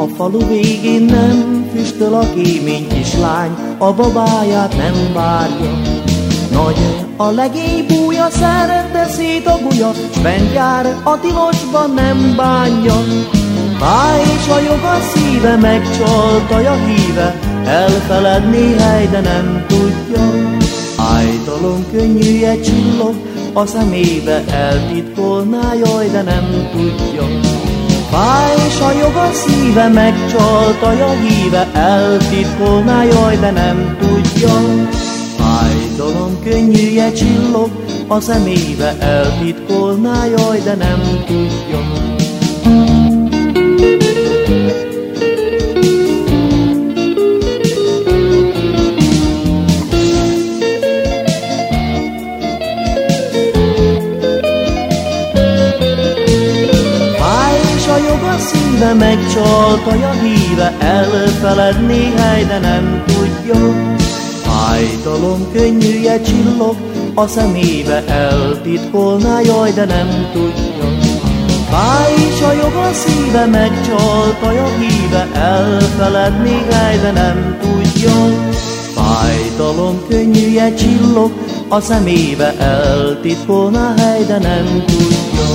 A falu végén nem füstöl a kémény kislány, a babáját nem várja. Nagy a legény búja, szerette szét a buja, s bent jár, a tilosban nem bánja. Fáj és a jog a szíve, megcsaltaja híve, elfeledni hely, de nem tudja. Ájtalom könnyűje csillog, a szemébe eltitkolná, jaj, de nem tudja. Fáj a jog a szíve, megcsaltaja híve, eltitkolná, jaj, de nem tudja. Fájdalom könnyűje csillog, a szemébe eltitkolná, jaj, de nem tudja. Szíve megcsaltaja híve, elfeledni hely, de nem tudja. Fájdalom könnyűje csillog, a szemébe eltitkolná, jaj, de nem tudja. Fáj is a jog a szíve, megcsaltaja híve, elfeledni hely, de nem tudja. Fájdalom könnyűje csillog, a szemébe eltitkolná hely, de nem tudja.